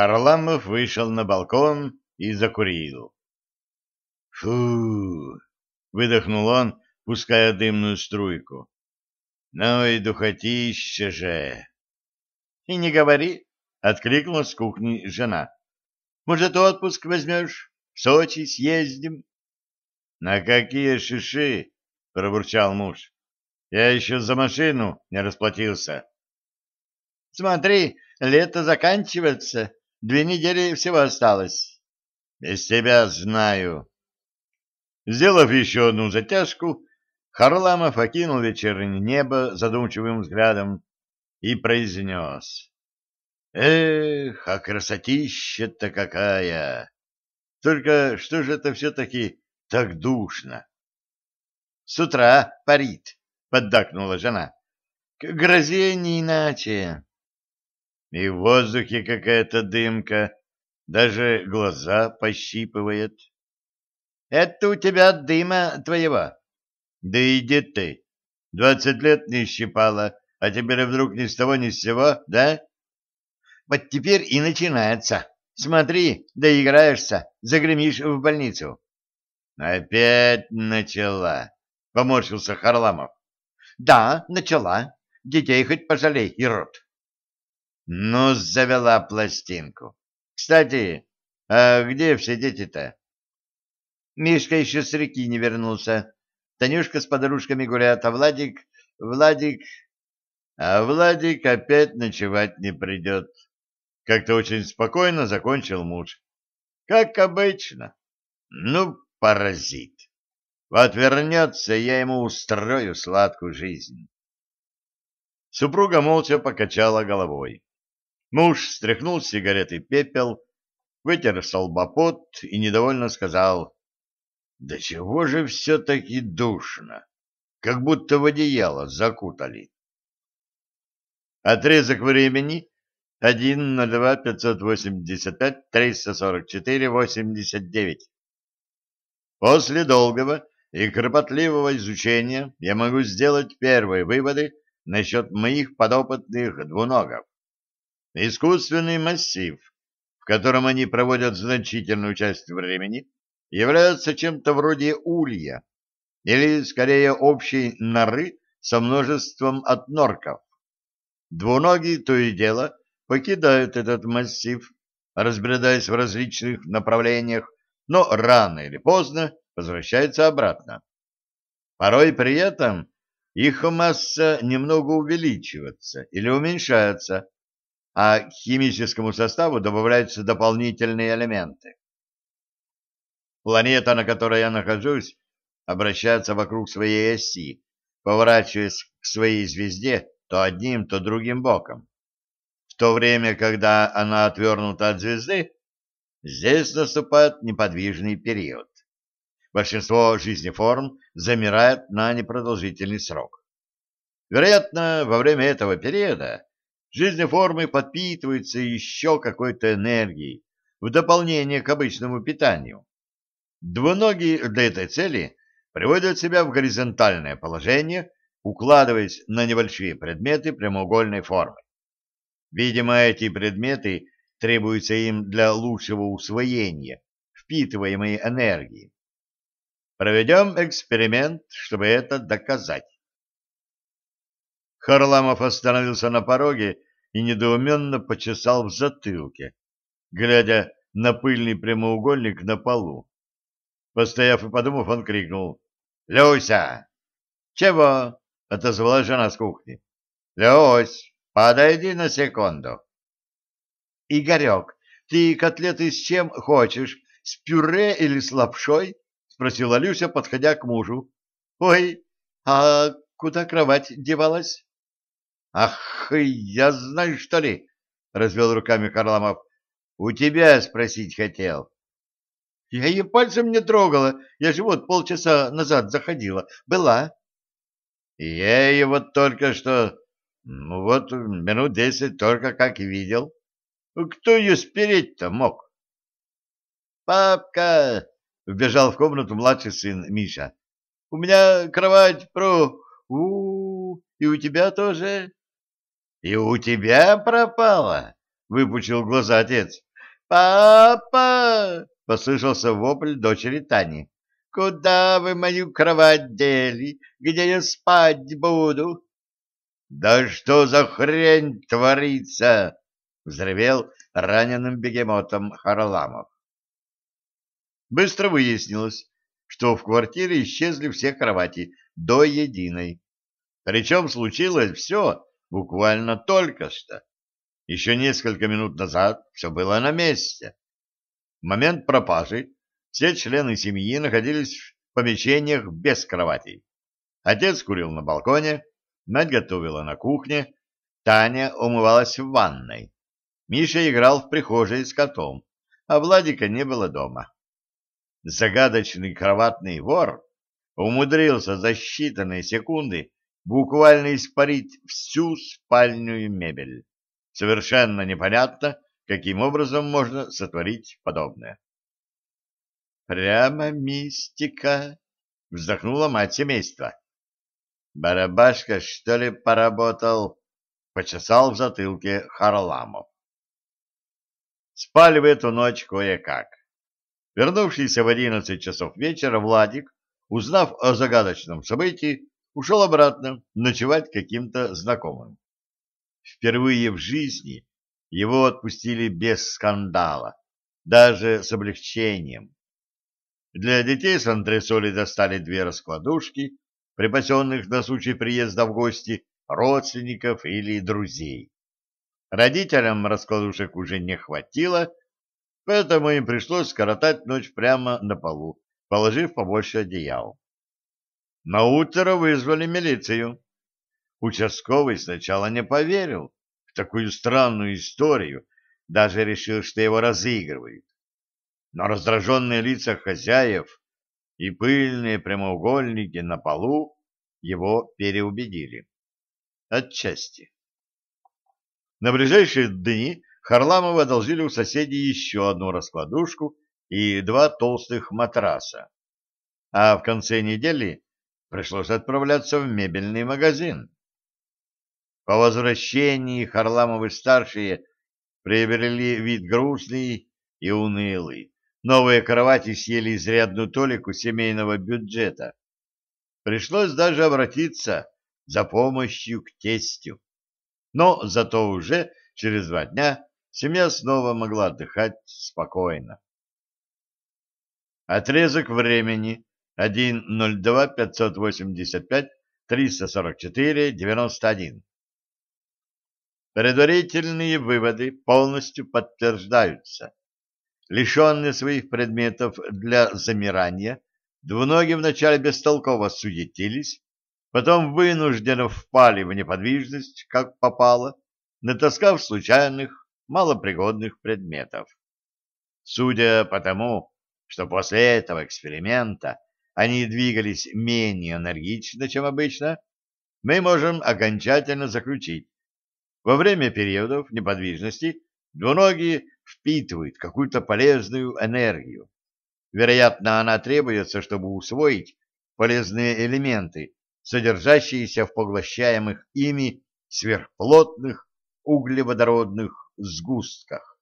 Харламов вышел на балкон и закурил. «Фу!» — выдохнул он, пуская дымную струйку. «Ну и духотище же!» «И не говори!» — откликнулась с кухни жена. «Может, отпуск возьмешь? В Сочи съездим?» «На какие шиши?» — пробурчал муж. «Я еще за машину не расплатился». «Смотри, лето заканчивается, две недели всего осталось». «Без тебя знаю». Сделав еще одну затяжку, Харламов окинул вечернее небо задумчивым взглядом и произнес. «Эх, а красотища-то какая! Только что же это все-таки так душно?» «С утра парит», — поддакнула жена. «К грозе не иначе». И в воздухе какая-то дымка, даже глаза пощипывает. Это у тебя дыма твоего. Да иди ты. Двадцать лет не щипала, а теперь вдруг ни с того ни с сего, да? Вот теперь и начинается. Смотри, доиграешься, загремишь в больницу. Опять начала, поморщился Харламов. Да, начала. Детей хоть пожалей, и рот. Ну, завела пластинку. Кстати, а где все дети-то? Мишка еще с реки не вернулся. Танюшка с подружками гуляет, а Владик... Владик... А Владик опять ночевать не придет. Как-то очень спокойно закончил муж. Как обычно. Ну, паразит. Вот вернется, я ему устрою сладкую жизнь. Супруга молча покачала головой. Муж стряхнул с сигареты пепел, вытер солбопот и недовольно сказал, да чего же все-таки душно, как будто в одеяло закутали. Отрезок времени 1.02.585.344.89. После долгого и кропотливого изучения я могу сделать первые выводы насчет моих подопытных двуногов. Искусственный массив, в котором они проводят значительную часть времени, является чем-то вроде улья, или, скорее, общей норы со множеством отнорков. Двуногие то и дело покидают этот массив, разбредаясь в различных направлениях, но рано или поздно возвращаются обратно. Порой при этом их масса немного увеличивается или уменьшается, а к химическому составу добавляются дополнительные элементы. Планета, на которой я нахожусь, обращается вокруг своей оси, поворачиваясь к своей звезде то одним, то другим боком. В то время, когда она отвернута от звезды, здесь наступает неподвижный период. Большинство жизнеформ замирает на непродолжительный срок. Вероятно, во время этого периода жизнеформы подпитываются еще какой-то энергией в дополнение к обычному питанию. Двуногие для этой цели приводят себя в горизонтальное положение, укладываясь на небольшие предметы прямоугольной формы. Видимо, эти предметы требуются им для лучшего усвоения впитываемой энергии. Проведем эксперимент, чтобы это доказать. Харламов остановился на пороге и недоуменно почесал в затылке, глядя на пыльный прямоугольник на полу. Постояв и подумав, он крикнул. — Люся! — Чего? — отозвалась жена с кухни. — Люсь, подойди на секунду. — Игорек, ты котлеты с чем хочешь? С пюре или с лапшой? — спросила Люся, подходя к мужу. — Ой, а куда кровать девалась? — Ах, я знаю, что ли? — развел руками Харламов. — У тебя спросить хотел. Я ее пальцем не трогала. Я же вот полчаса назад заходила. Была. Я ее вот только что... Ну вот минут десять только как видел. Кто ее спереть-то мог? Папка! Вбежал в комнату младший сын Миша. У меня кровать про... у, -у, -у и у тебя тоже. И у тебя пропала? Выпучил глаза отец. «Папа!» — послышался вопль дочери Тани. «Куда вы мою кровать дели? Где я спать буду?» «Да что за хрень творится?» — взревел раненым бегемотом Харламов. Быстро выяснилось, что в квартире исчезли все кровати до единой. Причем случилось все буквально только что. Еще несколько минут назад все было на месте. В момент пропажи все члены семьи находились в помещениях без кроватей. Отец курил на балконе, мать готовила на кухне, Таня умывалась в ванной. Миша играл в прихожей с котом, а Владика не было дома загадочный кроватный вор умудрился за считанные секунды буквально испарить всю спальную мебель. Совершенно непонятно, каким образом можно сотворить подобное. «Прямо мистика!» — вздохнула мать семейства. «Барабашка, что ли, поработал?» — почесал в затылке Харламов. Спали в эту ночь кое-как. Вернувшийся в одиннадцать часов вечера Владик, узнав о загадочном событии, ушел обратно ночевать каким-то знакомым. Впервые в жизни его отпустили без скандала, даже с облегчением. Для детей с антресоли достали две раскладушки, припасенных на случай приезда в гости родственников или друзей. Родителям раскладушек уже не хватило, поэтому им пришлось скоротать ночь прямо на полу, положив побольше одеял. На утро вызвали милицию. Участковый сначала не поверил в такую странную историю, даже решил, что его разыгрывают. Но раздраженные лица хозяев и пыльные прямоугольники на полу его переубедили. Отчасти. На ближайшие дни Харламову одолжили у соседей еще одну раскладушку и два толстых матраса. А в конце недели пришлось отправляться в мебельный магазин. По возвращении Харламовы-старшие приобрели вид грустный и унылый. Новые кровати съели изрядную толику семейного бюджета. Пришлось даже обратиться за помощью к тестю. Но зато уже через два дня семья снова могла отдыхать спокойно. Отрезок времени 1.02.585.344.91. Предварительные выводы полностью подтверждаются. Лишенные своих предметов для замирания, двуногие вначале бестолково суетились, потом вынужденно впали в неподвижность, как попало, натаскав случайных малопригодных предметов. Судя по тому, что после этого эксперимента они двигались менее энергично, чем обычно, мы можем окончательно заключить. Во время периодов неподвижности двуногие впитывают какую-то полезную энергию. Вероятно, она требуется, чтобы усвоить полезные элементы, содержащиеся в поглощаемых ими сверхплотных углеводородных сгустках.